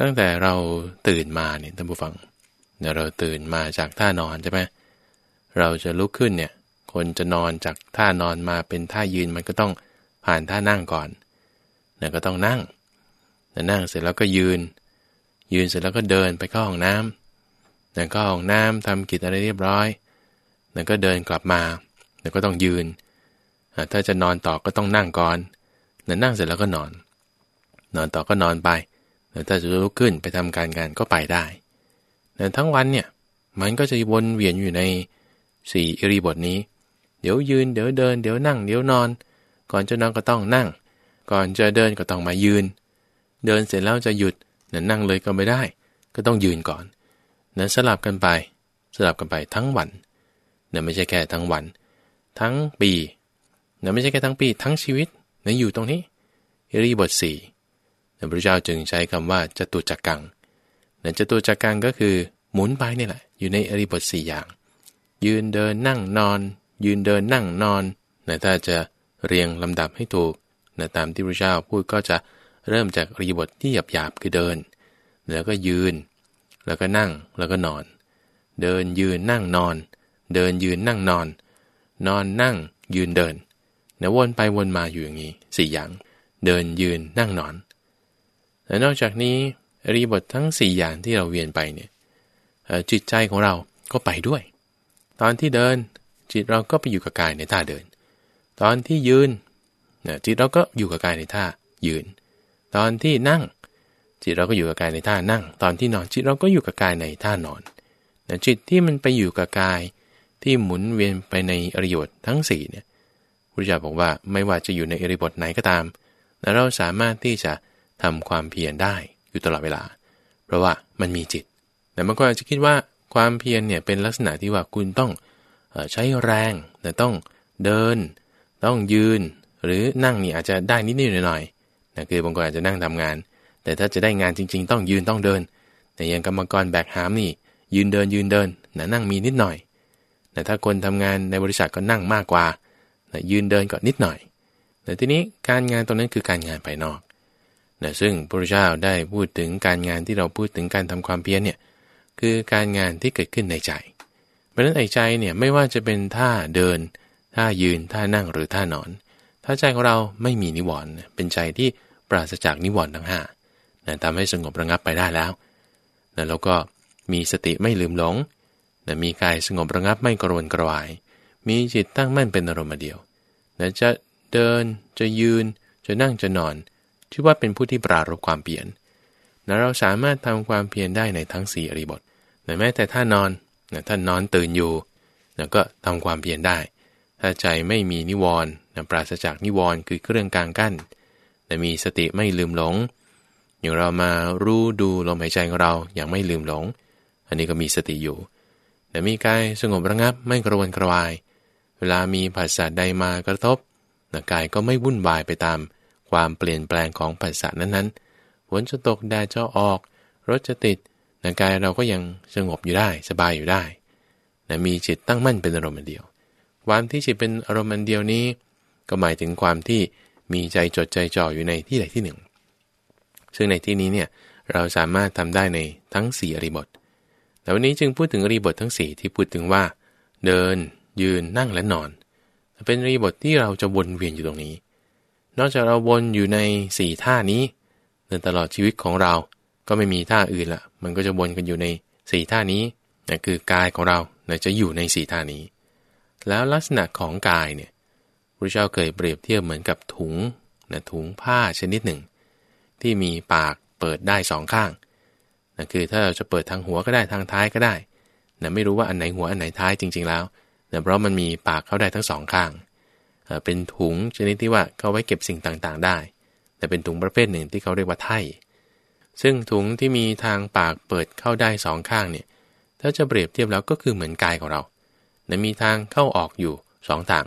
ตั้งแต่เราตื่นมาเนี่ยท่านผู้ฟังเนี่ยเราตื่นมาจากท่านอนใช่ไหมเราจะลุกขึ้นเนี่ย คนจะนอนจากท่านอนมาเป็นท่ายืนมันก็ต้องผ่านท่านั่งก่อนเนี่ยก็ต้องนั่งนั่งเสร็จแล้วก็ยืน ยืนเสร็จแล้วก็เดินไปเข้าห้องน้ำเนี่ยก็ห้องน้ำทำกิจอะไรเรียบร้อยเนี่ยก็เดินกลับมาเนี่ยก็ต้องยืน ถ้าจะนอนต่อก็ต้องนั่งก่อนเนี่ยนั่งเสร็จแล้วก็นอน นอนต่อก็นอนไป ถ้าจะลุกขึ้นไปทำการงานก็ไปได้แต่ทั้งวันเนี่ยมันก็จะวนเวียนอยู่ในสี่อิริบทนี้ เดี๋ยวยืน เดี๋ยวเดิน เดี๋ยวนั่ง เดี๋ยวนอน ก่อนจะนอนก็ต้องนั่ง ก่อนจะเดินก็ต้องมายืน เดินเสร็จแล้วจะหยุดนั่นนั่งเลยก็ไม่ได้ ก็ต้องยืนก่อนนั่นสลับกันไป สลับกันไปทั้งวันนั่นไม่ใช่แค่ทั้งวัน ทั้งปีนั่นไม่ใช่แค่ทั้งปี ทั้งชีวิตนั่นอยู่ตรงนี้อิริบทสี่ พระเจ้าจึงใช้คำว่าจตุจักกังนั่นจตุจักกังก็คือหมุนไปนี่แหละ อยู่ในอริบทสี่อย่าง ยืนเดินนั่งนอน ยืนเดินนั่งนอนนะถ้าจะเรียงลำดับให้ถูกนะตามที่พระเจ้าพูดก็จะเริ่มจากอริบทที่หยาบหยาบคือเดิน แล้วก็ยืน แล้วก็นั่งแล้วก็นอน เดินยืนนั่งนอน เดินยืนนั่งนอน นอนนั่งยืนเดินนะวนไปวนมาอยู่อย่างนี้สี่อย่าง เดินยืนนั่งนอน และนอกจากนี้อริบททั้ง 4 อย่างที่เราเวียนไปเนี่ยจิตใจของเราก็ไปด้วย ตอนที่เดินจิตเราก็ไปอยู่กับกายในท่าเดิน ตอนที่ยืนจิตเราก็อยู่กับกายในท่ายืน ตอนที่นั่ง จิตเราก็อยู่กับกายในท่านั่ง ตอนที่นอนจิตเราก็อยู่กับกายในท่านอนจิตที่มันไปอยู่กับกายที่หมุนเวียนไปในอริยบททั้ง4เนี่ยพระเจ้าบอกว่าไม่ว่าจะอยู่ในอริบทไหนก็ตามเราสามารถที่จะ ทำความเพียรได้อยู่ตลอดเวลา เพราะว่ามันมีจิต แต่บางคนอาจจะคิดว่าความเพียรเนี่ยเป็นลักษณะที่ว่าคุณต้องใช้แรงแต่ต้องเดิน ต้องยืน หรือนั่งนี่อาจจะได้นิดนิดหน่อยๆนะคือบางคนอาจจะนั่งทำงาน แต่ถ้าจะได้งานจริง ๆ ต้องยืนต้องเดิน แต่อย่างกรรมกรแบกหามนี่ ยืนเดินยืนเดินนะนั่งมีนิดหน่อย แต่ถ้าคนทำงานในบริษัทก็นั่งมากกว่านะยืนเดินก็นิดหน่อยแต่ทีนี้การงานตรงนั้นคือการงานภายนอก นะซึ่งพระเจ้าได้พูดถึงการงานที่เราพูดถึงการทำความเพียรเนี่ยคือการงานที่เกิดขึ้นในใจ เพราะฉะนั้นไอ้ใจเนี่ยไม่ว่าจะเป็นท่าเดิน ท่ายืนท่านั่งหรือท่านอน ถ้าใจของเราไม่มีนิวรณ์เป็นใจที่ปราศจากนิวรณ์ทั้งห้านะทำให้สงบระงับไปได้แล้วนะแล้วก็มีสติไม่ลืมหลงนะมีกายสงบระงับไม่กระวนกระวาย มีจิตตั้งมั่นเป็นอารมณ์เดียวนะจะเดินจะยืนจะนั่งจะนอน ชื่อว่าเป็นผู้ที่ปรารบความเปลี่ยนนะเราสามารถทำความเพียรได้ในทั้งสี่อริบทนะแม้แต่ถ้านอนนะท่านนอนตื่นอยู่นะก็ทำความเพียรได้ ถ้าใจไม่มีนิวรณ์นะปราศจากนิวรณ์คือเครื่องกลางกั้นนะมีสติไม่ลืมหลง อย่างเรามารู้ดูลมหายใจของเราอย่างไม่ลืมหลง อันนี้ก็มีสติอยู่แต่มีกายสงบระงับไม่กระวนกระวาย เวลามีผัสสะใดมากระทบนะกายก็ไม่วุ่นวายไปตาม ความเปลี่ยนแปลงของปัสสะนั้นๆฝนจะตกแดดจะออกรถจะติดร่างกายเราก็ยังสงบอยู่ได้สบายอยู่ได้นะมีจิตตั้งมั่นเป็นอารมณ์เดียว ความที่จิตเป็นอารมณ์เดียวนี้ ก็หมายถึงความที่มีใจจดใจจ่ออยู่ในที่ใดที่หนึ่ง ซึ่งในที่นี้เนี่ยเราสามารถทำได้ในทั้ง 4 อริบท แต่วันนี้จึงพูดถึงอริบททั้ง 4 ที่พูดถึงว่า เดิน ยืนนั่งและนอน เป็นอริบทที่เราจะวนเวียนอยู่ตรงนี้ นอกจากเราวนอยู่ในสี่ท่านี้ในตลอดชีวิตของเรา ก็ไม่มีท่าอื่นละมันก็จะวนกันอยู่ในสี่ท่านี้นั่นคือกายของเราจะอยู่ในสี่ท่านี้ แล้วลักษณะของกายเนี่ยพระเจ้าเคยเปรียบเทียบเหมือนกับถุงนะถุงผ้าชนิดหนึ่ง ที่มีปากเปิดได้สองข้างนั่นคือถ้าเราจะเปิดทางหัวก็ได้ทางท้ายก็ได้นะไม่รู้ว่าอันไหนหัวอันไหนท้ายจริง ๆ แล้วนะเพราะมันมีปากเข้าได้ทั้งสองข้าง เป็นถุงชนิดที่ว่าเขาไว้เก็บสิ่งต่างๆ ได้ แต่เป็นถุงประเภทหนึ่งที่เขาเรียกว่าไถ่ซึ่งถุงที่มีทางปากเปิดเข้าได้สองข้างเนี่ย ถ้าจะเปรียบเทียบแล้วก็คือเหมือนกายของเรานะมีทางเข้าออกอยู่สองทาง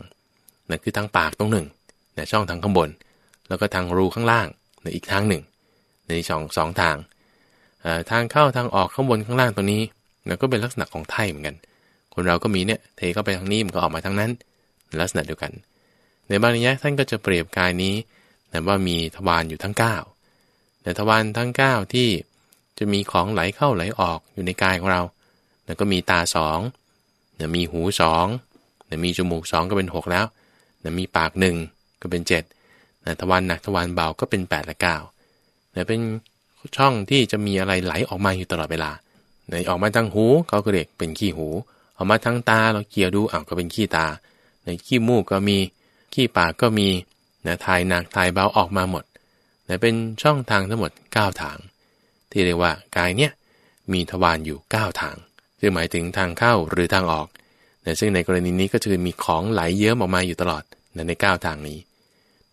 นั่นคือทางปากตรงหนึ่งนะช่องทางข้างบน แล้วก็ทางรูข้างล่างในอีกทางหนึ่งในสองสองทาง ทางเข้าทางออกข้างบนข้างล่างตรงนี้นะก็เป็นลักษณะของไถ่เหมือนกัน คนเราก็มีเนี่ยเทเข้าไปทางนี้มันก็ออกมาทางนั้น ลักษณะเดียวกัน ในบางนิยะท่านก็จะเปรียบกายนี้นะว่ามีทวารอยู่ทั้ง9แต่ทวารทั้ง 9 ที่จะมีของไหลเข้าไหลออกอยู่ในกายของเรา แล้วก็มีตาสองนะมีหูสองนะมีจมูกสองก็เป็นหกแล้วนะมีปากหนึ่งก็เป็นเจ็ดนะทวารหนักทวารเบาก็เป็นแปดและเก้านะเป็นช่องที่จะมีอะไรไหลออกมาอยู่ตลอดเวลาในออกมาทางหูเขาก็เรียกเป็นขี้หู ออกมาทางตาเราเกี่ยวดูอ้าวก็เป็นขี้ตา ในขี้มูกก็มี ขี้ปากก็มีนะถ่ายหนักถ่ายเบาออกมาหมดนะเป็นช่องทางทั้งหมด 9 ทาง ที่เรียกว่ากายเนี่ยมีทวารอยู่ 9 ทางซึ่งหมายถึงทางเข้าหรือทางออกนะซึ่งในกรณีนี้ก็จะมีของไหลเยิ้มออกมาอยู่ตลอดนะใน 9 ทางนี้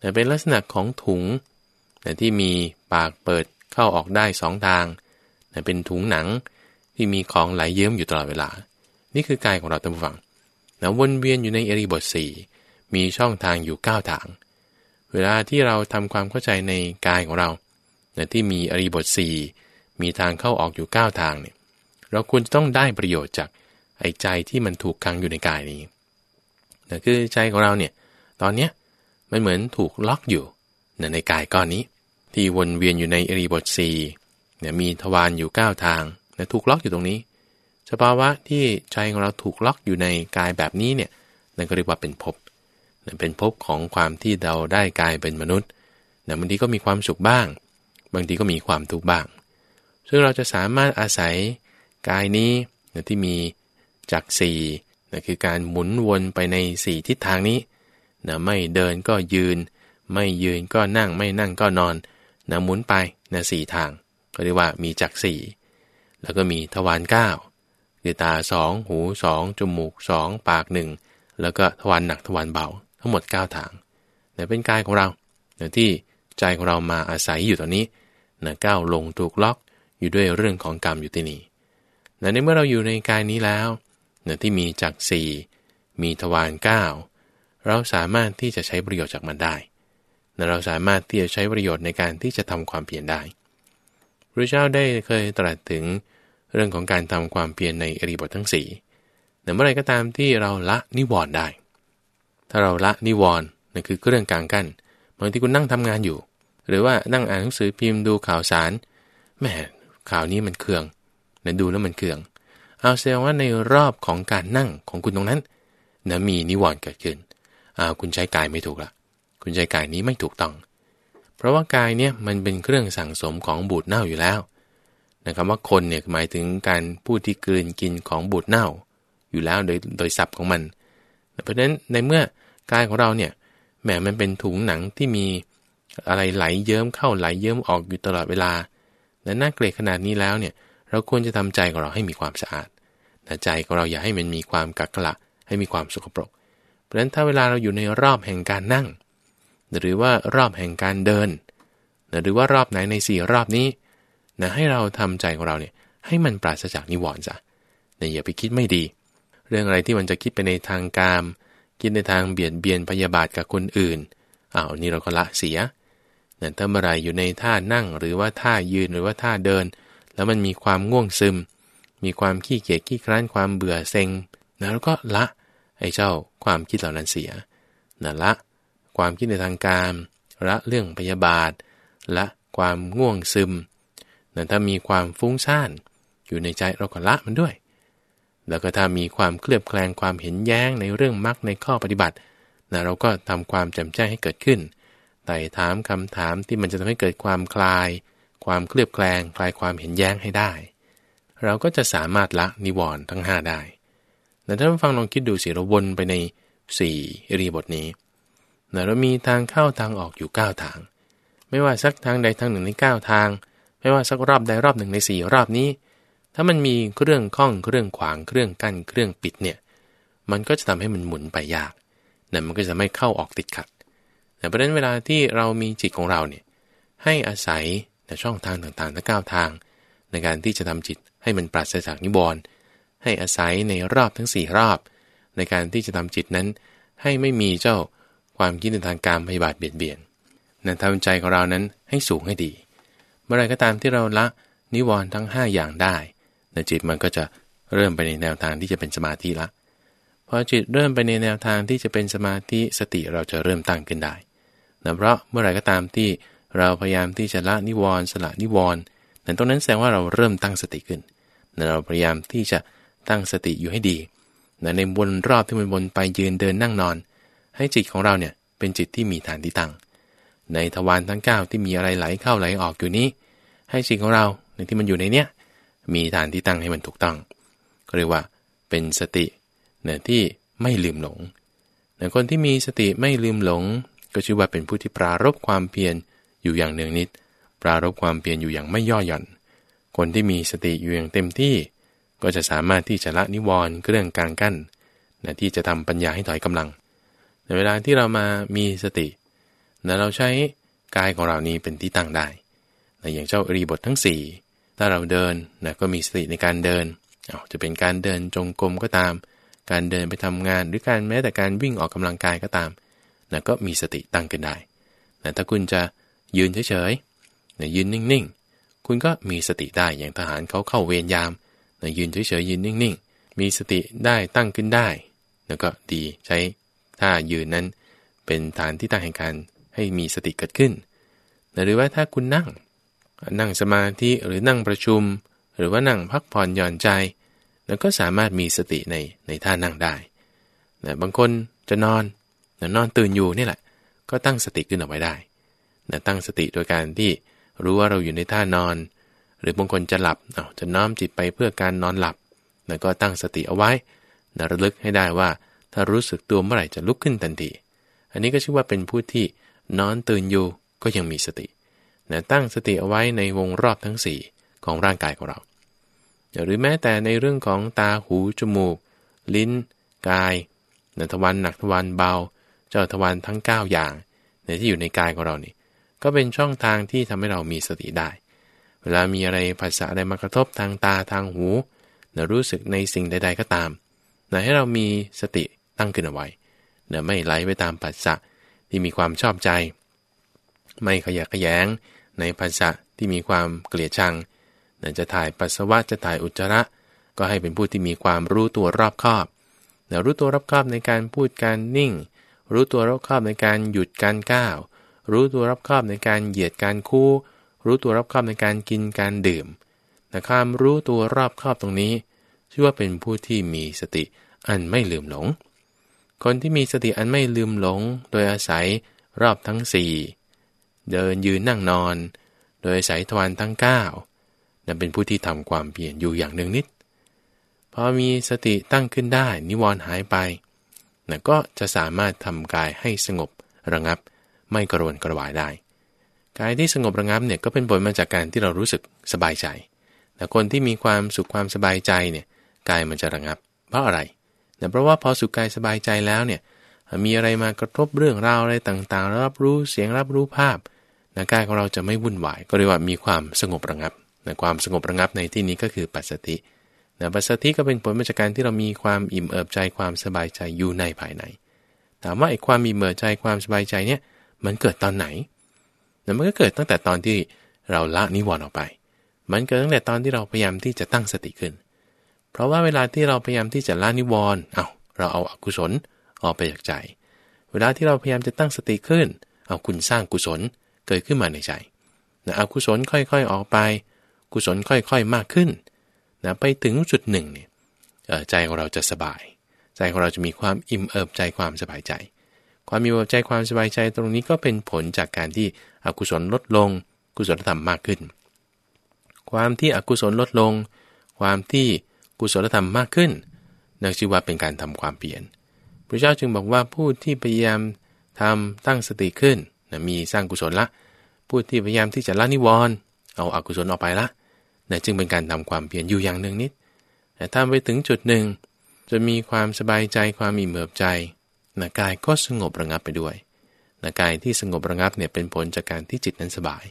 นะเป็นลักษณะของถุงนะที่มีปากเปิดเข้าออกได้2ทางนะเป็นถุงหนังที่มีของไหลเยิ้มอยู่ตลอดเวลา นี่คือกายของเราท่านผู้ฟังนะวนเวียนอยู่ในเอริบทสี่ มีช่องทางอยู่9ทาง เวลาที่เราทำความเข้าใจในกายของเรานะที่มีอริบทสี่มีทางเข้าออกอยู่ 9 ทางเนี่ย เราควรจะต้องได้ประโยชน์จากไอ้ใจที่มันถูกขังอยู่ในกายนี้นะคือใจของเราเนี่ย ตอนเนี้ยมันเหมือนถูกล็อกอยู่นะในกายก้อนนี้ ที่วนเวียนอยู่ในอริบทสี่เนี่ยมีทวารอยู่ 9 ทางนะถูกล็อกอยู่ตรงนี้สภาวะที่ใจของเราถูกล็อกอยู่ในกายแบบนี้เนี่ยนั่นก็เรียกว่าเป็นภพ เป็นภพของความที่เราได้กายเป็นมนุษย์นะบางทีก็มีความสุขบ้าง บางทีก็มีความทุกข์บ้าง ซึ่งเราจะสามารถอาศัยกายนี้นะที่มีจักสี่นะคือการหมุนวนไปในสี่ทิศทางนี้นะไม่เดินก็ยืน ไม่ยืนก็นั่งไม่นั่งก็นอนนะหมุนไปนะสี่ทาง ก็เรียกว่ามีจักสี่แล้วก็มีทวารเก้าคือตาสองหูสองจมูกสองปากหนึ่งแล้วก็ทวารหนักทวารเบา ทั้งหมด 9 ทางเนี่ยเป็นกายของเราเนี่ยที่ใจของเรามาอาศัยอยู่ตอนนี้เนะก้าวลงถูกล็อกอยู่ด้วยเรื่องของกรรมอยู่ที่นี่นะในเมื่อเราอยู่ในกายนี้แล้วเนี่ยที่มีจักสี่มีทวารเก้าเราสามารถที่จะใช้ประโยชน์จากมันได้เนะเราสามารถที่จะใช้ประโยชน์ในการที่จะทำความเพียรได้พระเจ้าได้เคยตรัสถึงเรื่องของการทำความเพียรในอริบททั้งสี่แต่เมื่อไรก็ตามที่เราละนิวรณ์ได้ ถ้าเราละนิวรณ์นั่นคือเรื่องกลางกั้นบางทีคุณนั่งทำงานอยู่ หรือว่านั่งอ่านหนังสือพิมพ์ดูข่าวสารแม่ข่าวนี้มันเคืองนะดูแล้วมันเคือง เอาแสดงว่าในรอบของการนั่งของคุณตรงนั้นนะมีนิวรณ์เกิดขึ้นอาคุณใช้กายไม่ถูกละคุณใช้กายนี้ไม่ถูกต้อง เพราะว่ากายเนี่ยมันเป็นเครื่องสั่งสมของบูดเน่าอยู่แล้วนะครับว่าคนเนี่ยหมายถึงการพูดที่กลืนกินของบูดเน่า อยู่แล้วโดยโดยศัพท์ของมัน เพราะฉะนั้นในเมื่อ กายของเราเนี่ยแหมมันเป็นถุงหนังที่มีอะไรไหลเยิ้มเข้าไหลเยิ้มออกอยู่ตลอดเวลาและน่าเกลียดขนาดนี้แล้วเนี่ยเราควรจะทำใจของเราให้มีความสะอาดแต่ใจของเราอย่าให้มันมีความกักกะให้มีความสกปรก เพราะฉะนั้นถ้าเวลาเราอยู่ในรอบแห่งการนั่ง หรือว่ารอบแห่งการเดิน หรือว่ารอบไหนในสี่รอบนี้นะให้เราทำใจของเราเนี่ยให้มันปราศจากนิวรณ์จ้ะนะอย่าไปคิดไม่ดี เรื่องอะไรที่มันจะคิดไปในทางกาม คิดในทางเบียดเบียนพยาบาทกับคนอื่นอ้าวนี่เราก็ละเสียนะถ้าเมื่อไรอยู่ในท่านั่งหรือว่าท่ายืนหรือว่าท่าเดิน แล้วมันมีความง่วงซึม มีความขี้เกียจขี้คร้านความเบื่อเซ็งนะแล้วก็ละไอ้เจ้าความคิดเหล่านั้นเสียนะละ ความคิดในทางการละเรื่องพยาบาทละความง่วงซึมแต่ถ้ามีความฟุ้งซ่าน อยู่ในใจเราก็ละมันด้วย แล้วก็ถ้ามีความเคลือบแคลงความเห็นแย้งในเรื่องมรรคในข้อปฏิบัตินะเราก็ทำความแจ่มแจ้งให้เกิดขึ้นไต่ถามคำถามที่มันจะทำให้เกิดความคลาย ความเคลือบแคลงคลายความเห็นแย้งให้ได้ เราก็จะสามารถละนิวรณ์ทั้ง 5 ได้แต่ถ้าฟังลองคิดดูสิเราวนไปใน 4 อรีบทนี้นะเรามีทางเข้าทางออกอยู่ 9 ทาง ไม่ว่าสักทางใดทางหนึ่งใน 9 ทาง ไม่ว่าสักรอบใดรอบหนึ่งใน 4 รอบนี้ ถ้ามันมีเครื่องข้องเครื่องขวางเครื่องกั้นเครื่องปิดเนี่ยมันก็จะทำให้มันหมุนไปยากนั่นมันก็จะไม่เข้าออกติดขัดแต่ประเด็นเวลาที่เรามีจิตของเราเนี่ยให้อาศัยในช่องทางต่างๆทั้ง9ทาง ในการที่จะทำจิตให้มันปราศจากนิวรณ์ให้อาศัยในรอบทั้ง 4 รอบ ในการที่จะทำจิตนั้น ให้ไม่มีเจ้าความคิดในทางการพยาบาทเบียดเบียนนะทำใจของเรานั้นให้สูงให้ดี เมื่อไรก็ตามที่เราละนิวรณ์ทั้ง 5 อย่างได้ นจิตมันก็จะเริ่มไปในแนวทางที่จะเป็นสมาธิละพอจิตเริ่มไปในแนวทางที่จะเป็นสมาธิสติเราจะเริ่มตั้งขึ้นได้นะเพราะเมื่อไรก็ตามที่เราพยายามที่จะละนิวรณ์สละนิวรณ์แต่ตรงนั้นแสดงว่าเราเริ่มตั้งสติขึ้นเราพยายามที่จะตั้งสติอยู่ให้ดีในวนรอบที่มันวนไปยืนเดินนั่งนอน ให้จิตของเราเนี่ยเป็นจิตที่มีฐานที่ตั้ง ในทวารทั้ง9ที่มีอะไรไหลเข้าไหลออกอยู่นี้ ให้จิตของเราในที่มันอยู่ในเนี้ย มีฐานที่ตั้งให้มันถูกต้อง ก็เรียกว่าเป็นสติเนี่ยที่ไม่ลืมหลงแต่คนที่มีสติไม่ลืมหลง ก็ชื่อว่าเป็นผู้ที่ปรารบความเพียรอยู่อย่างเนืองนิด ปรารบความเพียรอยู่อย่างไม่ย่อหย่อน คนที่มีสติอยู่อย่างเต็มที่ ก็จะสามารถที่จะละนิวรณ์เรื่องกลางกั้นนะที่จะทำปัญญาให้ถอยกำลัง ในเวลาที่เรามามีสตินะเราใช้กายของเรานี้เป็นที่ตั้งได้นะอย่างเจ้าอรีบททั้ง4 ถ้าเราเดินนะก็มีสติในการเดินเอาจะเป็นการเดินจงกรมก็ตาม การเดินไปทำงานหรือการแม้แต่การวิ่งออกกำลังกายก็ตามนะก็มีสติตั้งขึ้นได้นะถ้าคุณจะยืนเฉยๆนะยืนนิ่งๆ คุณก็มีสติได้อย่างทหารเขาเข้าเวรยามนะยืนเฉยๆยืนนิ่งๆ มีสติได้ตั้งขึ้นได้แล้วก็ดีใช้ท่ายืนนั้น เป็นฐานที่ตั้งแห่งการให้มีสติเกิดขึ้นนะหรือว่าถ้าคุณนั่ง นั่งสมาธิหรือนั่งประชุม หรือว่านั่งพักผ่อนหย่อนใจ แล้วก็สามารถมีสติในในท่านั่งได้นะบางคนจะนอนนะนอนตื่นอยู่นี่แหละ ก็ตั้งสติขึ้นเอาไว้ได้นะตั้งสติโดยการที่รู้ว่าเราอยู่ในท่านอน หรือบางคนจะหลับเอาจะน้อมจิตไปเพื่อการนอนหลับนะก็ตั้งสติเอาไว้นะระลึกให้ได้ว่า ถ้ารู้สึกตัวเมื่อไหร่จะลุกขึ้นทันที อันนี้ก็ชื่อว่าเป็นผู้ที่นอนตื่นอยู่ก็ยังมีสติ นะตั้งสติเอาไว้ในวงรอบทั้ง 4 ของร่างกายของเรา หรือแม้แต่ในเรื่องของตาหูจมูก ลิ้น กายนทวันหนักทวันเบา เจ้าทวันทั้ง 9 อย่างในที่อยู่ในกายของเรานี่ก็เป็นช่องทางที่ทำให้เรามีสติได้ เวลามีอะไรภาษาอะไรมากระทบทางตาทางหูนะรู้สึกในสิ่งใด ๆ ก็ตามนะให้เรามีสติตั้งขึ้นเอาไว้นะไม่ไหลไปตามปัสสะที่มีความชอบใจ ไม่ขยะขยง ในภาษะที่มีความเกลียดชังจะถ่ายปัสสาวะจะถ่ายอุจจาระ ก็ให้เป็นผู้ที่มีความรู้ตัวรอบคอบรู้ตัวรอบคอบในการพูดการนิ่ง รู้ตัวรอบคอบในการหยุดการก้าว รู้ตัวรอบคอบในการเหยียดการคู่ รู้ตัวรอบคอบในการกินการดื่มความรู้ตัวรอบคอบตรงนี้ ชื่อว่าเป็นผู้ที่มีสติอันไม่ลืมหลง คนที่มีสติอันไม่ลืมหลง โดยอาศัยรอบทั้งสี่ เดินยืนนั่งนอน โดยอายทวารทั้ง9นั่นเป็นผู้ที่ทำความเปลี่ยนอยู่อย่างหนึ่งนิด พอมีสติตั้งขึ้นได้ นิวรณ์หายไปนั่นก็จะสามารถทำกายให้สงบระงับ ไม่กระวนกระวายได้ กายที่สงบระงับเนี่ยก็เป็นผลมาจากการที่เรารู้สึกสบายใจแต่คนที่มีความสุขความสบายใจเนี่ยกายมันจะระงับ เพราะอะไรเน่ยเพราะว่าพอสุขกายสบายใจแล้วเนี่ยมีอะไรมากระทบเรื่องราวอะไรต่างๆ รับรู้เสียงรับรู้ภาพ นะกายของเราจะไม่วุ่นวาย ก็เรียกว่ามีความสงบระงับนะความสงบระงับในที่นี้ก็คือปัสสตินะปัสสติก็เป็นผลมาจากการที่เรามีความอิ่มเอิบใจความสบายใจอยู่ในภายใน ถามว่าไอ้ความอิ่มเอิบใจความสบายใจเนี่ยมันเกิดตอนไหนนะมันก็เกิดตั้งแต่ตอนที่เราละนิวรณ์ออกไป มันเกิดตั้งแต่ตอนที่เราพยายามที่จะตั้งสติขึ้น เพราะว่าเวลาที่เราพยายามที่จะละนิวรณ์เอาเราเอาอกุศลออกไปจากใจ เวลาที่เราพยายามจะตั้งสติขึ้น เอาคุณสร้างกุศล เกิดขึ้นมาในใจนะอกุศลค่อยๆออกไป กุศลค่อยๆมากขึ้นนะไปถึงจุดหนึ่งเนี่ยใจของเราจะสบาย ใจของเราจะมีความอิ่มเอิบใจความสบายใจ ความมีเอิบใจความสบายใจตรงนี้ก็เป็นผลจากการที่อกุศลลดลง กุศลธรรมมากขึ้น ความที่อกุศลลดลง ความที่กุศลธรรมมากขึ้นนั่นชื่อว่าเป็นการทำความเปลี่ยนพระเจ้าจึงบอกว่าผู้ที่พยายามทำตั้งสติขึ้น นะมีสร้างกุศลละผู้ที่พยายามที่จะละนิวรณ์เอาอากุศลออกไปละนะจึงเป็นการทำความเพียรอยู่อย่างหนึ่งนิดแต่ถ้าไปถึงจุดหนึ่งจะมีความสบายใจความมีเมือบใจนะกายก็สงบระงับไปด้วยนะกายที่สงบระงับเนี่ยเป็นผลจากการที่จิตนั้นสบาย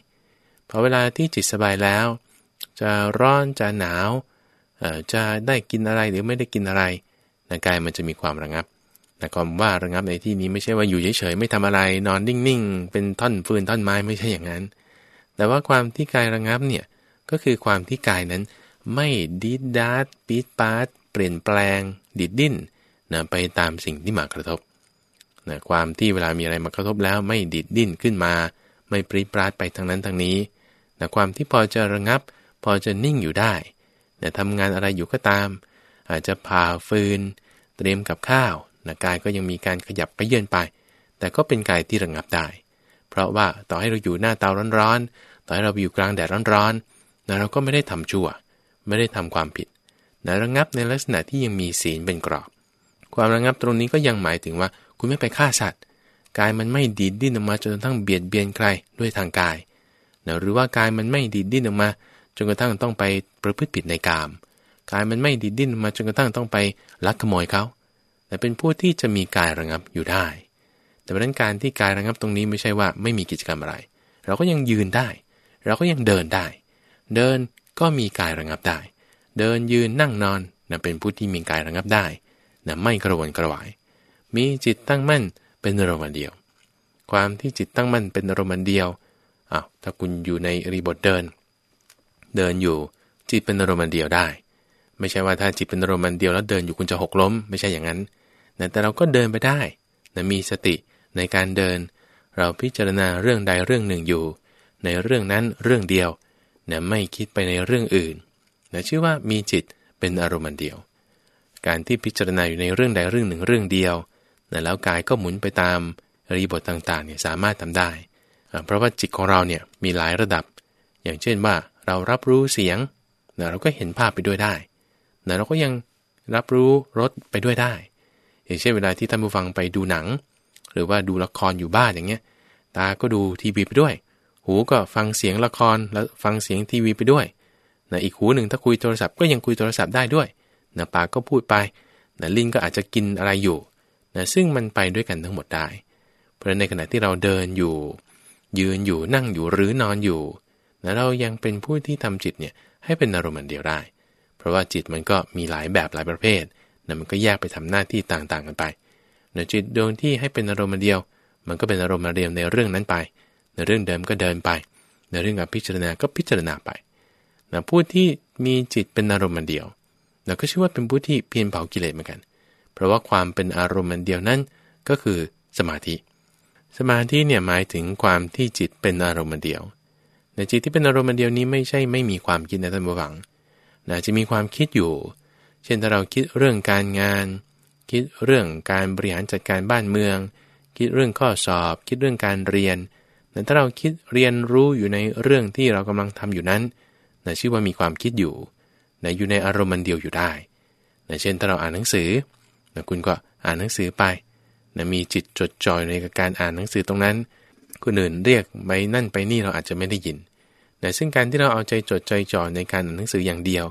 พอเวลาที่จิตสบายแล้ว จะร้อนจะหนาวจะได้กินอะไรหรือไม่ได้กินอะไรนะกายมันจะมีความระงับ แต่ความว่าระงับในที่นี้ไม่ใช่ว่าอยู่เฉยๆไม่ทำอะไร นอนนิ่งๆ เป็นท่อนฟืนท่อนไม้ไม่ใช่อย่างนั้น แต่ว่าความที่กายระงับเนี่ยก็คือความที่กายนั้นไม่ดิดดาดปีดปาดเปลี่ยนแปลง ดิดดิ้นนะไปตามสิ่งที่มากระทบนะความที่เวลามีอะไรมากระทบแล้วไม่ดิดดิ้นขึ้นมา ไม่ปรีปราดไปทางนั้นทางนี้นะความที่พอจะระงับ พอจะนิ่งอยู่ได้แต่ทำงานอะไรอยู่ก็ตาม อาจจะผ่าฟืน เตรียมกับข้าว นะกายก็ยังมีการขยับไปเยื่นไป แต่ก็เป็นกายที่ระงับได้ เพราะว่าต่อให้เราอยู่หน้าเตาร้อนๆ ต่อให้เราอยู่กลางแดดร้อนๆนะเราก็ไม่ได้ทำชั่ว ไม่ได้ทำความผิดนะระงับในลักษณะที่ยังมีศีลเป็นกรอบ ความระงับตรงนี้ก็ยังหมายถึงว่าคุณไม่ไปฆ่าสัตว์ กายมันไม่ดีดดิ้นออกมาจนกระทั่งเบียดเบียนใครด้วยทางกายนะหรือว่ากายมันไม่ดีดดิ้นออกมาจนกระทั่งต้องไปประพฤติผิดในกาม กายมันไม่ดีดิ้นมาจนกระทั่งต้องไปลักขโมยเขา แต่เป็นผู้ที่จะมีกายระงับอยู่ได้ แต่เพราะนั้นการที่กายระงับตรงนี้ไม่ใช่ว่าไม่มีกิจกรรมอะไร เราก็ยังยืนได้ เราก็ยังเดินได้ เดินก็มีกายระงับได้ เดินยืนนั่งนอนนะเป็นผู้ที่มีกายระงับได้นะไม่กระวนกระวาย มีจิตตั้งมั่นเป็นอารมณ์เดียว ความที่จิตตั้งมั่นเป็นอารมณ์เดียวอ้าวถ้าคุณอยู่ในรีบทเดิน เดินอยู่จิตเป็นอารมณ์เดียวได้ ไม่ใช่ว่าถ้าจิตเป็นอารมณ์เดียวแล้วเดินอยู่คุณจะหกล้ม ไม่ใช่อย่างนั้น แต่เราก็เดินไปได้นะมีสติในการเดิน เราพิจารณาเรื่องใดเรื่องหนึ่งอยู่ ในเรื่องนั้นเรื่องเดียวนะไม่คิดไปในเรื่องอื่นนะชื่อว่ามีจิตเป็นอารมณ์เดียว การที่พิจารณาอยู่ในเรื่องใดเรื่องหนึ่งเรื่องเดียวนะแล้วกายก็หมุนไปตามรีบทต่างๆเนี่ยสามารถทำได้ เพราะว่าจิตของเราเนี่ยมีหลายระดับ อย่างเช่นว่าเรารับรู้เสียงนะเราก็เห็นภาพไปด้วยได้นะเราก็ยังรับรู้รสไปด้วยได้ อย่างเช่นเวลาที่ท่านผู้ฟังไปดูหนัง หรือว่าดูละครอยู่บ้านอย่างเงี้ย ตาก็ดูทีวีไปด้วย หูก็ฟังเสียงละครแล้วฟังเสียงทีวีไปด้วยนะอีกหูหนึ่งถ้าคุยโทรศัพท์ก็ยังคุยโทรศัพท์ได้ด้วยนะปากก็พูดไปนะลิ้นก็อาจจะกินอะไรอยู่นะซึ่งมันไปด้วยกันทั้งหมดได้ เพราะในขณะที่เราเดินอยู่ ยืนอยู่นั่งอยู่หรือนอนอยู่นะเรายังเป็นผู้ที่ทำจิตเนี่ยให้เป็นอารมณ์เดียวได้ เพราะว่าจิตมันก็มีหลายแบบหลายประเภท นะมันก็แยกไปทำหน้าที่ต่างๆกันไปนะจิตดวงที่ให้เป็นอารมณ์เดียว มันก็เป็นอารมณ์เดียวในเรื่องนั้นไป ในเรื่องเดิมก็เดินไป ในเรื่องกับพิจารณาก็พิจารณาไปนะผู้ที่มีจิตเป็นอารมณ์เดียวเราก็ชื่อว่าเป็นผู้ที่เพียรเผากิเลสเหมือนกัน เพราะว่าความเป็นอารมณ์เดียวนั้นก็คือสมาธิ สมาธิเนี่ยหมายถึงความที่จิตเป็นอารมณ์เดียว ในจิตที่เป็นอารมณ์เดียวนี้ไม่ใช่ไม่มีความคิดนะท่านผู้ฟังนะจะมีความคิดอยู่ เช่นถ้าเราคิดเรื่องการงาน คิดเรื่องการบริหารจัดการบ้านเมือง คิดเรื่องข้อสอบ คิดเรื่องการเรียนแต่ถ้าเราคิดเรียนรู้อยู่ในเรื่องที่เรากำลังทำอยู่นั้นนะชื่อว่ามีความคิดอยู่นะอยู่ในอารมณ์มันเดียวอยู่ได้นะเช่นถ้าเราอ่านหนังสือนะคุณก็อ่านหนังสือไปนะมีจิตจดจ่อยในการอ่านหนังสือตรงนั้นคนอื่นเรียกไปนั่นไปนี่เราอาจจะไม่ได้ยินแต่ซึ่งการที่เราเอาใจจดใจจ่อในการอ่านหนังสืออย่างเดียว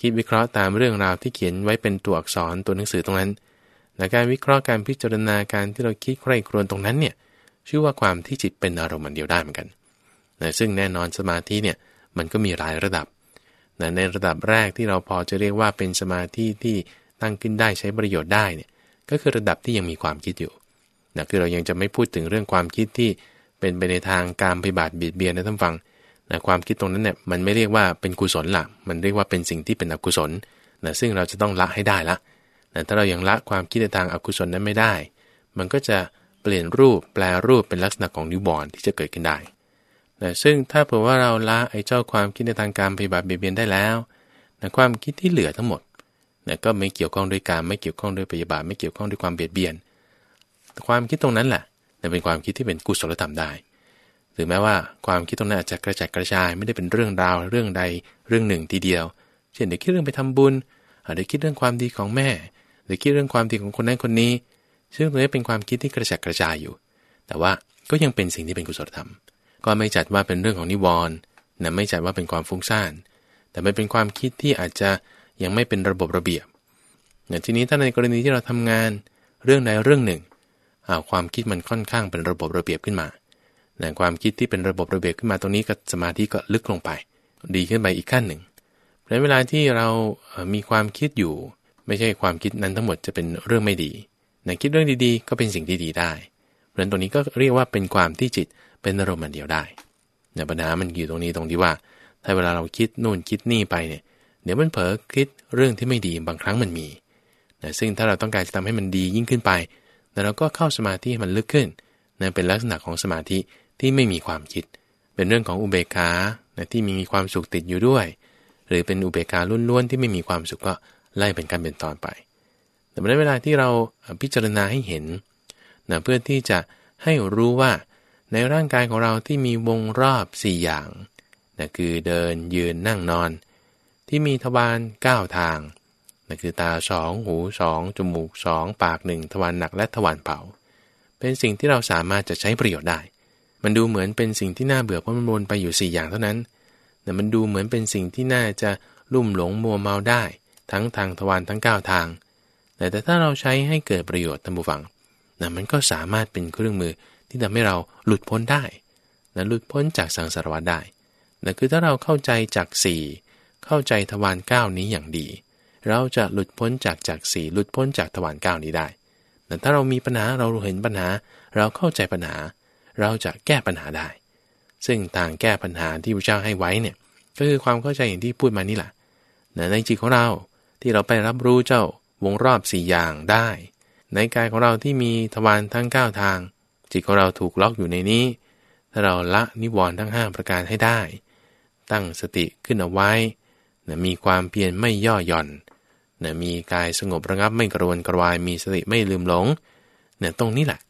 คิดวิเคราะห์ตามเรื่องราวที่เขียนไว้เป็นตัวอักษรตัวหนังสือตรงนั้นและการวิเคราะห์การพิจารณาการที่เราคิดใคร่ครวญตรงนั้นเนี่ยชื่อว่าความที่จิตเป็นอารมณ์เดียวได้เหมือนกันนะซึ่งแน่นอนสมาธิเนี่ยมันก็มีหลายระดับนะในระดับแรกที่เราพอจะเรียกว่าเป็นสมาธิที่ตั้งขึ้นได้ใช้ประโยชน์ได้เนี่ยก็คือระดับที่ยังมีความคิดอยู่นะคือเรายังจะไม่พูดถึงเรื่องความคิดที่เป็นไปในทางการปฏิบัติเบียดเบียนนะท่านฟัง นะความคิดตรงนั้นเนี่ยมันไม่เรียกว่าเป็นกุศลละมันเรียกว่าเป็นสิ่งที่เป็นอกุศลนะซึ่งเราจะต้องละให้ได้ละนะถ้าเรายังละความคิดในทางอกุศลนั้นไม่ได้ มันก็จะเปลี่ยนรูปแปลรูปเป็นลักษณะของนิวรณ์ที่จะเกิดขึ้นได้นะซึ่งถ้าเผื่อว่าเราละไอ้เจ้าความคิดในทางการปฏิบัติเบียดเบียนได้แล้วนะความคิดที่เหลือทั้งหมดนะก็ไม่เกี่ยวข้องด้วยการไม่เกี่ยวข้องด้วยปฏิบัติไม่เกี่ยวข้องด้วยความเบียดเบียน ความคิดตรงนั้นแหละแต่เป็นความคิดที่เป็นกุศลธรรมได้ รือแม้ว่าความคิดตรงนั้นอาจจะกระจัดกระจายไม่ได้เป็นเรื่องราวเรื่องใดเรื่องหนึ่งทีเดียว เช่นเดี๋ยวคิดเรื่องไปทำบุญเดี๋ยวคิดเรื่องความดีของแม่เดี๋ยวคิดเรื่องความดีของคนนั้นคนนี้ ซึ่งตรงนี้เป็นความคิดที่กระจัดกระจายอยู่ แต่ว่าก็ยังเป็นสิ่งที่เป็นกุศลธรรม ก็ไม่จัดว่าเป็นเรื่องของนิวรณ์นะไม่จัดว่าเป็นความฟุ้งซ่าน แต่มันเป็นความคิดที่อาจจะยังไม่เป็นระบบระเบียบอย่างทีนี้ถ้าในกรณีที่เราทำงานเรื่องใดเรื่องหนึ่งความคิดมันค่อนข้างเป็นระบบระเบียบขึ้นมา แต่ความคิดที่เป็นระบบระเบียบขึ้นมาตรงนี้ก็สมาธิก็ลึกลงไป ดีขึ้นไปอีกขั้นหนึ่งในเวลาที่เรามีความคิดอยู่ ไม่ใช่ความคิดนั้นทั้งหมดจะเป็นเรื่องไม่ดีแต่คิดเรื่องดีๆ ก็เป็นสิ่งที่ดีได้ เพราะนั้นตรงนี้ก็เรียกว่าเป็นความที่จิตเป็นอารมณ์เดียวได้แต่ปัญหามันอยู่ตรงนี้ตรงที่ว่า ถ้าเวลาเราคิดนู่นคิดนี่ไปเนี่ยเดี๋ยวมันเผลอคิดเรื่องที่ไม่ดีบางครั้งมันมีนะซึ่งถ้าเราต้องการจะทำให้มันดียิ่งขึ้นไป แล้วเราก็เข้าสมาธิให้มันลึกขึ้นนั่นเป็นลักษณะของสมาธิ ที่ไม่มีความคิด เป็นเรื่องของอุเบกขาที่มีความสุขติดอยู่ด้วย หรือเป็นอุเบกขาล้วนๆที่ไม่มีความสุขก็ไล่เป็นการเป็นตอนไป แต่ในเวลาที่เราพิจารณาให้เห็นนะเพื่อที่จะให้รู้ว่าในร่างกายของเราที่มีวงรอบ 4 อย่างนะคือเดินยืนนั่งนอน ที่มีทวาร9 ทางนะคือตาสองหูสองจมูกสองปากหนึ่งทวารหนักและทวารเป่าเป็นสิ่งที่เราสามารถจะใช้ประโยชน์ได้ มันดูเหมือนเป็นสิ่งที่น่าเบื่อเพราะมันวนไปอยู่ 4 อย่างเท่านั้นแต่มันดูเหมือนเป็นสิ่งที่น่าจะลุ่มหลงมัวเมาได้ ทั้งทางทวารทั้ง9ทาง แต่แต่ถ้าเราใช้ให้เกิดประโยชน์ท่านผู้ฟังนะมันก็สามารถเป็นเครื่องมือที่ทำให้เราหลุดพ้นได้นะหลุดพ้นจากสังสารวัฏได้นะคือถ้าเราเข้าใจจากสี่เข้าใจทวารเก้านี้อย่างดี เราจะหลุดพ้นจากจากสี่หลุดพ้นจากทวารเก้านี้ได้แต่ถ้าเรามีปัญหาเราเห็นปัญหา เราเข้าใจปัญหา เราจะแก้ปัญหาได้ ซึ่งทางแก้ปัญหาที่พระเจ้าให้ไว้เนี่ยก็คือความเข้าใจอย่างที่พูดมานี่แหละในจิตของเราที่เราไปรับรู้เจ้าวงรอบสี่อย่างได้ ในกายของเราที่มีทวารทั้ง 9 ทาง จิตของเราถูกล็อกอยู่ในนี้ ถ้าเราละนิวรณ์ทั้ง 5 ประการให้ได้ ตั้งสติขึ้นเอาไว้นะมีความเพียรไม่ย่อหย่อนนะมีกายสงบระงับไม่กระวนกระวายมีสติไม่ลืมหลงนะตรงนี้แหละ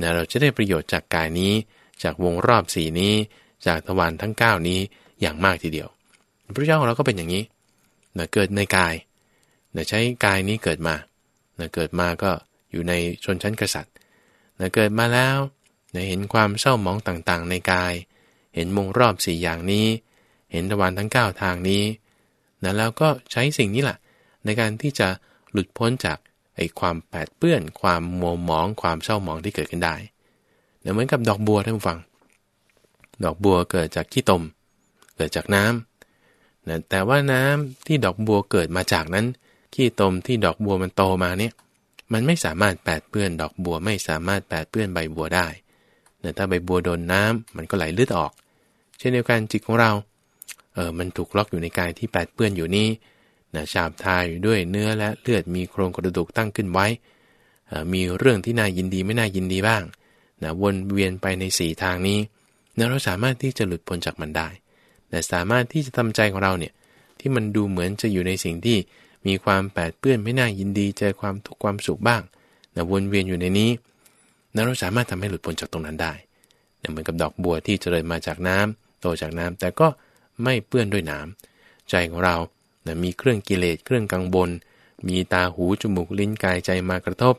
นะเราจะได้ประโยชน์จากกายนี้ จากวงรอบสีนี้ จากทวารทั้ง 9 นี้อย่างมากทีเดียว พระเจ้าของเราก็เป็นอย่างนี้นะเกิดในกายนะใช้กายนี้เกิดมานะเกิดมาก็อยู่ในชนชั้นกษัตริย์นะเกิดมาแล้วนะเห็นความเศร้าหมองต่างๆ ในกาย เห็นวงรอบสี่อย่างนี้ เห็นทวารทั้ง 9 ทางนี้นะแล้วก็ใช้สิ่งนี้แหละในการที่จะหลุดพ้นจาก ไอ้ความแปดเปื้อน ความมัวหมอง ความเศร้าหมองที่เกิดขึ้นได้เเหมือนกับดอกบัวท่านผู้ฟัง ดอกบัวเกิดจากขี้ตม เกิดจากน้ำนะแต่ว่าน้ำที่ดอกบัวเกิดมาจากนั้น ขี้ตมที่ดอกบัวมันโตมาเนี่ย มันไม่สามารถแปดเปื้อน ดอกบัวไม่สามารถแปดเปื้อนใบบัวได้แต่ถ้าใบบัวโดนน้ำมันก็ไหลเลือดออก เช่นเดียวกันจิตของเรา เออ มันถูกล็อกอยู่ในกายที่แปดเปื้อนอยู่นี้ นะฉาบทาอยู่ด้วยเนื้อและเลือดมีโครงกระดูกตั้งขึ้นไว้ มีเรื่องที่น่ายินดีไม่น่ายินดีบ้างนะวนเวียนไปในสีทางนี้นะเราสามารถที่จะหลุดพ้นจากมันได้แต่สามารถที่จะทำใจของเราเนี่ยที่มันดูเหมือนจะอยู่ในสิ่งที่มีความแปดเปื้อนไม่น่ายินดีเจอความทุกข์ความสุขบ้างนะวนเวียนอยู่ในนี้นะเราสามารถทำให้หลุดพ้นจากตรงนั้นได้นะเหมือนกับดอกบัวที่เจริญมาจากน้ำโตจากน้ำแต่ก็ไม่เปื้อนด้วยน้ำใจของเรา นะมีเครื่องกิเลสเครื่องกังวลมีตาหูจมูกลิ้นกายใจมากระทบ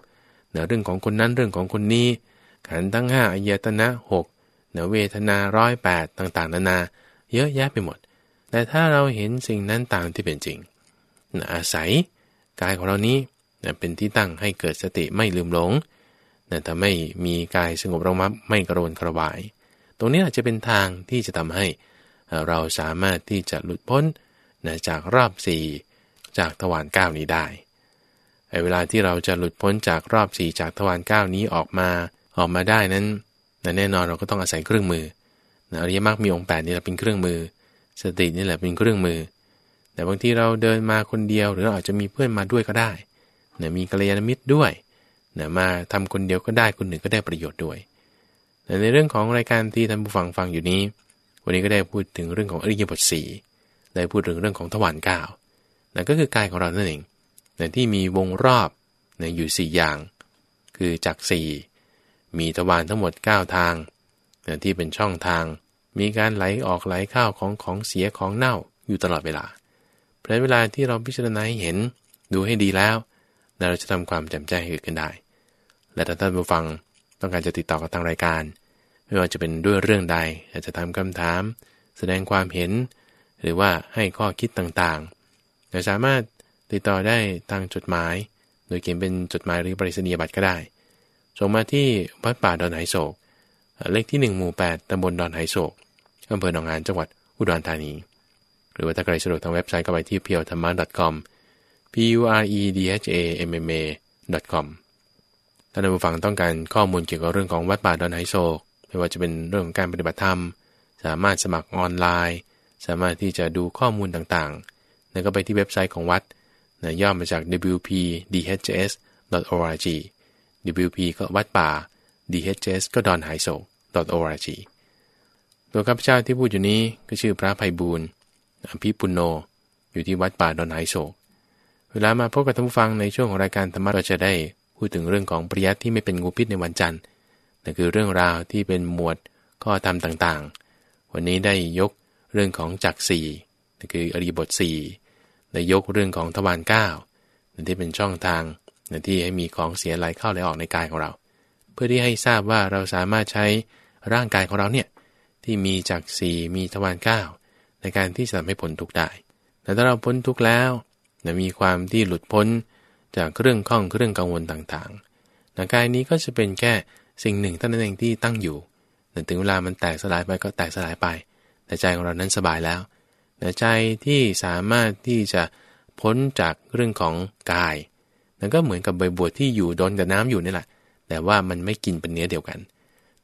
นะเรื่องของคนนั้นเรื่องของคนนี้ ขันทั้งห้าอายตนะหกนะเวทนาร้อยแปดต่างๆ นานา เยอะแยะไปหมด แต่ถ้าเราเห็นสิ่งนั้นตามที่เป็นจริงนะอาศัยกายของเรานี้นะเป็นที่ตั้งให้เกิดสติไม่ลืมหลงนะถ้าไม่มีกายสงบระงับไม่กระวนกระวาย ตรงนี้อาจจะเป็นทางที่จะทำให้เราสามารถที่จะหลุดพ้น นะจากรอบสี่จากทวารเก้านี้ได้ไอ้เวลาที่เราจะหลุดพ้นจากรอบสี่จากทวารเก้านี้ออกมาออกมาได้นั้นนะแน่นอนเราก็ต้องอาศัยเครื่องมือนะอริยมรรคมีองค์แปดนี่แหละเป็นเครื่องมือ สตินี่แหละเป็นเครื่องมือ แต่บางทีเราเดินมาคนเดียวหรือเราอาจจะมีเพื่อนมาด้วยก็ได้นะมีกัลยาณมิตรด้วยนะมาทำคนเดียวก็ได้คนหนึ่งก็ได้ประโยชน์ด้วยในเรื่องของรายการที่ท่านผู้ฟังฟังอยู่นี้ วันนี้ก็ได้พูดถึงเรื่องของอริยบทสี่ ได้พูดถึงเรื่องของทวารเก้านั่นก็คือกายของเรานั่นเองนที่มีวงรอบนอยู่ 4 อย่าง คือจาก4มีทวารทั้งหมด 9 ทางนที่เป็นช่องทาง มีการไหลออกไหลเข้าของของเสียของเน่าอยู่ตลอดเวลา เพราะเวลาที่เราพิจารณาให้เห็นดูให้ดีแล้ว เราจะทำความแจ่มแจ้งให้เกิดขึ้นได้ และถ้าท่านผู้ฟังต้องการจะติดต่อกับทางรายการ ไม่ว่าจะเป็นด้วยเรื่องใดอาจจะทำคำถาม แสดงความเห็น หรือว่าให้ข้อคิดต่างๆเราสามารถติดต่อได้ทางจดหมาย โดยเขียนเป็นจดหมายหรือปริศนียบัตรก็ได้ ส่งมาที่วัดป่าดอนไหโศก เลขที่ 1 หมู่ 8ตำบลดอนไหโศกอำเภอหนองหานจังหวัดอุดรธานี หรือว่าถ้าใครสะดวกทางเว็บไซต์ก็ไปที่ p u r e t h a m m a com p u r e d h a m m a com ถ้าท่านผู้ฟังต้องการข้อมูลเกี่ยวกับเรื่องของวัดป่าดอนไหโศก ไม่ว่าจะเป็นเรื่องของการปฏิบัติธรรม สามารถสมัครออนไลน์ สามารถที่จะดูข้อมูลต่างๆ แล้วก็ไปที่เว็บไซต์ของวัดนะย่อมาจาก wpdhs.org wp ก็วัดป่า dhs ก็ดอนไฮโซ .org ตัวข้าพเจ้าที่พูดอยู่นี้ก็ชื่อพระภัยบูรณ์อภิปุโน อยู่ที่วัดป่าดอนไหโศก เวลามาพบกับท่านผู้ฟังในช่วงของรายการธรรมะเราจะได้พูดถึงเรื่องของปริยัติที่ไม่เป็นงูพิษในวันจันทร์นั่นคือเรื่องราวที่เป็นหมวดข้อธรรมต่างๆ วันนี้ได้ยก เรื่องของจักสี่คืออริบทสี่ได้ยกเรื่องของทวารเก้านั่นที่เป็นช่องทางนั่นที่ให้มีของเสียไหลเข้าไหลออกในกายของเรา เพื่อที่ให้ทราบว่าเราสามารถใช้ร่างกายของเราเนี่ยที่มีจักสี่มีทวารเก้าในการที่จะทำให้พ้นทุกได้ แต่ถ้าเราพ้นทุกแล้วนะมีความที่หลุดพ้นจากเครื่องข้องเครื่องกังวลต่างๆนะกายนี้ก็จะเป็นแค่สิ่งหนึ่งเท่านั้นเองที่ตั้งอยู่แต่ถึงเวลามันแตกสลายไปก็แตกสลายไป แต่ใจของเรานั้นสบายแล้วแต่ใจที่สามารถที่จะพ้นจากเรื่องของกายนั่นก็เหมือนกับใบบัวที่อยู่โดนกับน้ำอยู่นี่แหละ แต่ว่ามันไม่กินเป็นเนื้อเดียวกัน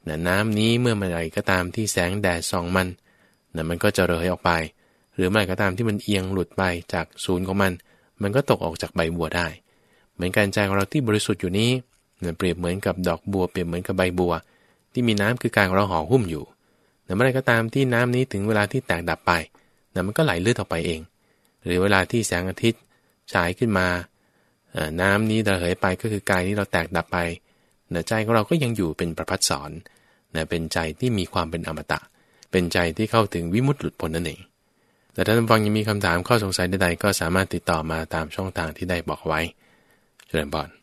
นะน้ำนี้เมื่อเมื่อไรก็ตามที่แสงแดดส่องมันนะมันก็จะระเหยออกไป หรือเมื่อไรก็ตามที่มันเอียงหลุดไปจากศูนย์ของมัน มันก็ตกออกจากใบบัวได้ เหมือนการใจของเราที่บริสุทธิ์อยู่นี้เปรียบเหมือนกับดอกบัวเปรียบเหมือนกับใบบัว ที่มีน้ำคือการของเราห่อหุ้มอยู่ แต่เมื่อไรก็ตามที่น้ำนี้ถึงเวลาที่แตกดับไปนะมันก็ไหลเลือดออกไปเอง หรือเวลาที่แสงอาทิตย์ฉายขึ้นมาน้ำนี้ระเหยไปก็คือกายนี้เราแตกดับไปใจของเราก็ยังอยู่เป็นประพัดสอนนะเป็นใจที่มีความเป็นอมตะ เป็นใจที่เข้าถึงวิมุตติหลุดพ้นนั่นเอง แต่ท่านฟังยังมีคำถามข้อสงสัยใดๆก็สามารถติดต่อมาตามช่องทางที่ได้บอกไว้เจริญบอน